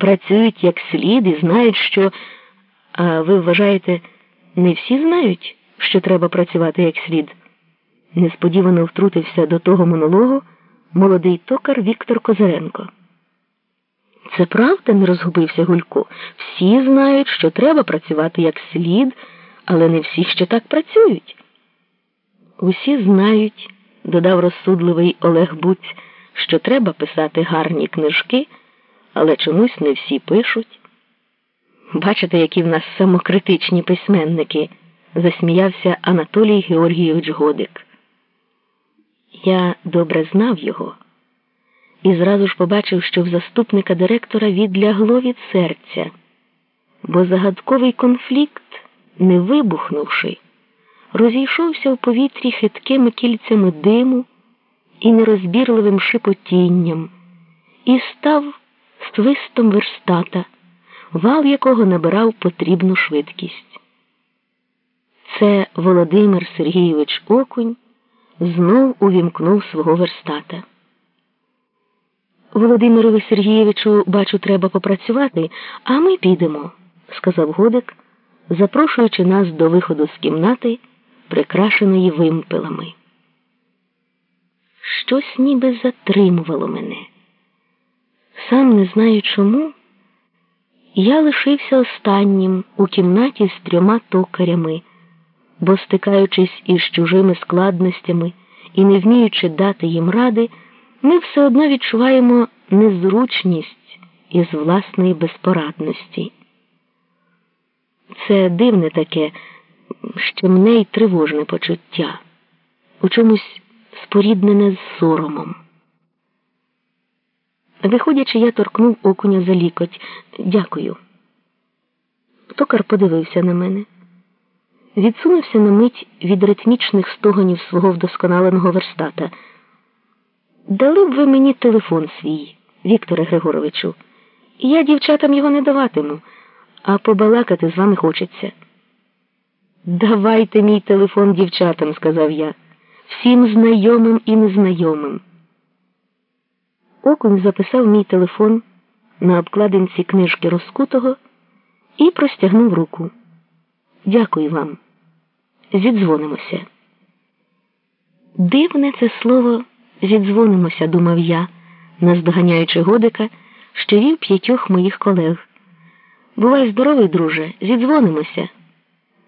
працюють як слід і знають, що. А ви вважаєте, не всі знають, що треба працювати як слід? Несподівано втрутився до того монологу молодий токар Віктор Козаренко. Це правда, не розгубився Гулько. Всі знають, що треба працювати як слід, але не всі ще так працюють. Усі знають, додав розсудливий Олег Буць, що треба писати гарні книжки, але чомусь не всі пишуть. Бачите, які в нас самокритичні письменники, засміявся Анатолій Георгійович Годик. Я добре знав його і зразу ж побачив, що в заступника директора відлягло від серця, бо загадковий конфлікт, не вибухнувши, розійшовся в повітрі хиткими кільцями диму і нерозбірливим шепотінням, і став свистом верстата, вал якого набирав потрібну швидкість. Це Володимир Сергійович Окунь знов увімкнув свого верстата. Володимирові Сергійовичу, бачу, треба попрацювати, а ми підемо, сказав Годик, запрошуючи нас до виходу з кімнати, прикрашеної вимпелами. Щось ніби затримувало мене. Сам не знаю чому. Я лишився останнім у кімнаті з трьома токарями, бо, стикаючись із чужими складностями і не вміючи дати їм ради, ми все одно відчуваємо незручність із власної безпорадності. Це дивне таке, щемне й тривожне почуття, у чомусь споріднене з соромом. Виходячи, я торкнув окуня за лікоть. Дякую. Токар подивився на мене, відсунувся на мить від ритмічних стогонів свого вдосконаленого верстата. Дали б ви мені телефон свій, Вікторе Григоровичу. Я дівчатам його не даватиму, а побалакати з вами хочеться. Давайте мій телефон дівчатам, сказав я, всім знайомим і незнайомим. Окунь записав мій телефон на обкладинці книжки розкутого і простягнув руку. Дякую вам. Зідзвонимося. Дивне це слово зідзвонимося, думав я, наздоганяючи годика, що вів п'ятьох моїх колег. Бувай здоровий, друже, зідзвонимося.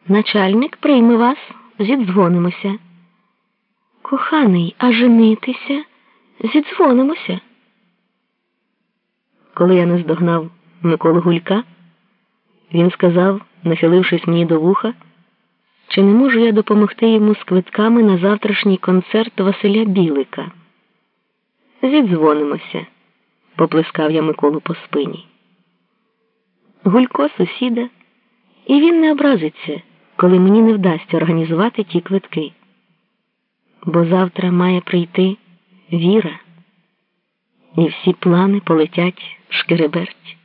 Начальник прийме вас, зідзвонимося. Коханий, а женитися, зідзвонимося. Коли я наздогнав Миколу Гулька, він сказав, нахилившись мені до вуха, чи не можу я допомогти йому з квитками на завтрашній концерт Василя Білика. Зідзвонимося, поплескав я Миколу по спині. Гулько сусіда, і він не образиться, коли мені не вдасться організувати ті квитки. Бо завтра має прийти віра, і всі плани полетять шкереберть.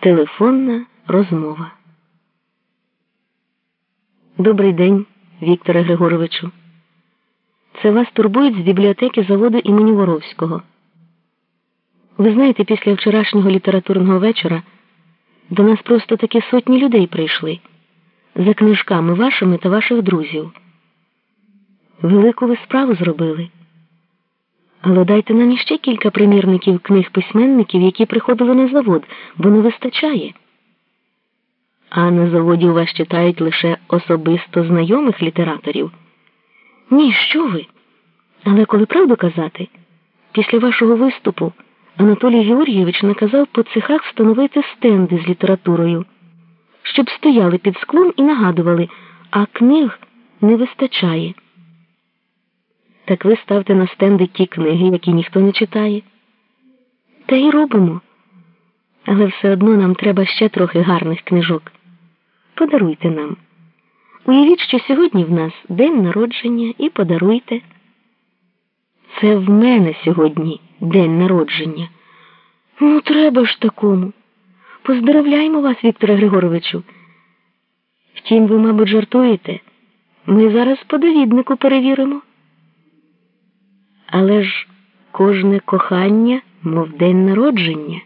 Телефонна розмова. Добрий день, Вікторе Григоровичу. Це вас турбують з бібліотеки заводу імені Воровського. Ви знаєте, після вчорашнього літературного вечора до нас просто такі сотні людей прийшли за книжками вашими та ваших друзів. Велику ви справу зробили. Але дайте нам іще кілька примірників книг письменників, які приходили на завод, бо не вистачає. А на заводі у вас читають лише особисто знайомих літераторів. Ні, що ви? Але коли правду казати, після вашого виступу Анатолій Георгійович наказав по цехах встановити стенди з літературою, щоб стояли під склом і нагадували, а книг не вистачає. Так ви ставте на стенди ті книги, які ніхто не читає. Та й робимо. Але все одно нам треба ще трохи гарних книжок. Подаруйте нам. Уявіть, що сьогодні в нас день народження і подаруйте. Це в мене сьогодні день народження. Ну, треба ж такому. Поздоровляємо вас, Вікторе Григоровичу. Втім, ви, мабуть, жартуєте. Ми зараз по довіднику перевіримо. Але ж кожне кохання. мов день народження.